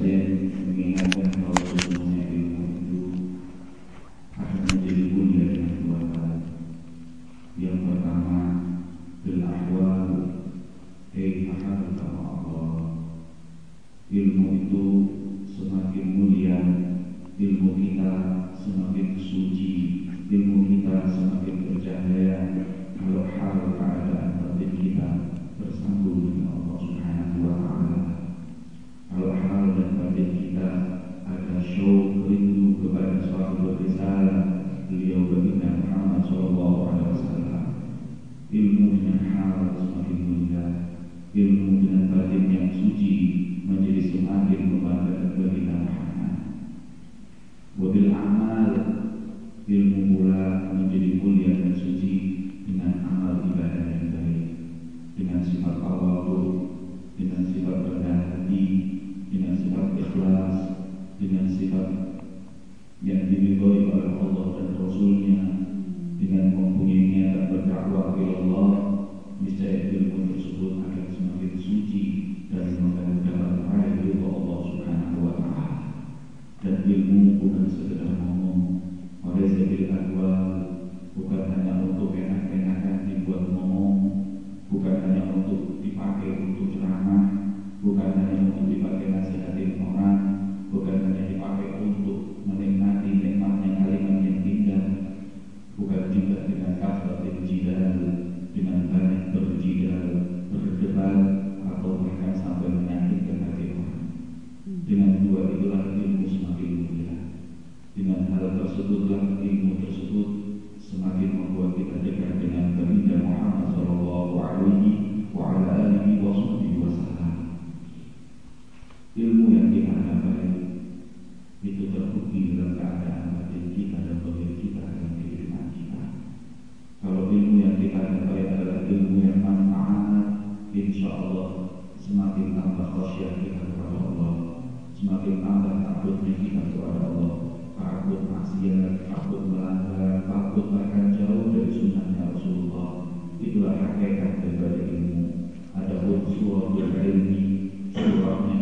Amen. sifat yang diridhoi oleh Allah dan Rasulnya dengan mempunyai niat berdakwah kepada Allah niscaya ilmu tersebut akan semakin suci dan mendapat air ridho Allah Subhanahu wa taala. Dan ilmu bukan sekedar ngomong oleh sebab adwal bukan hanya untuk enak-enakan dibuat ngomong bukan hanya untuk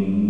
being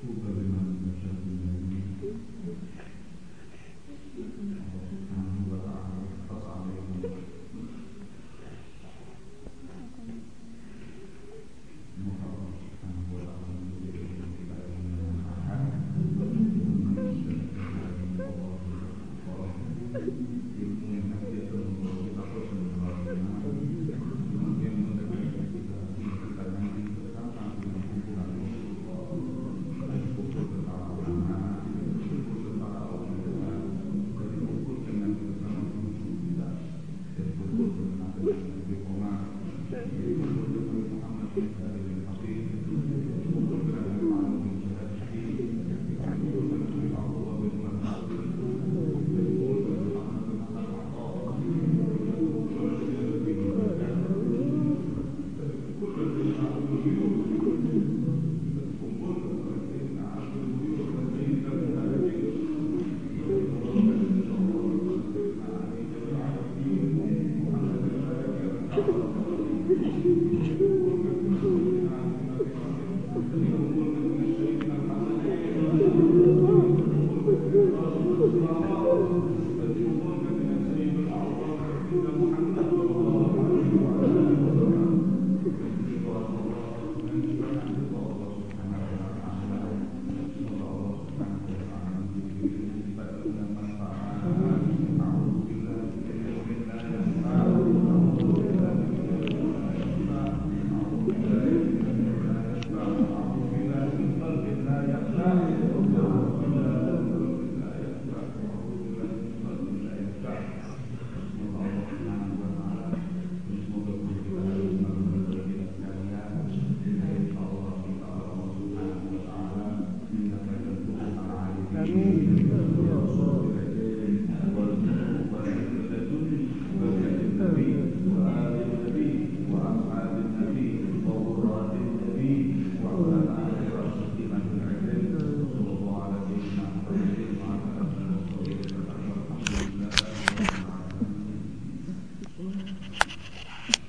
Cooper.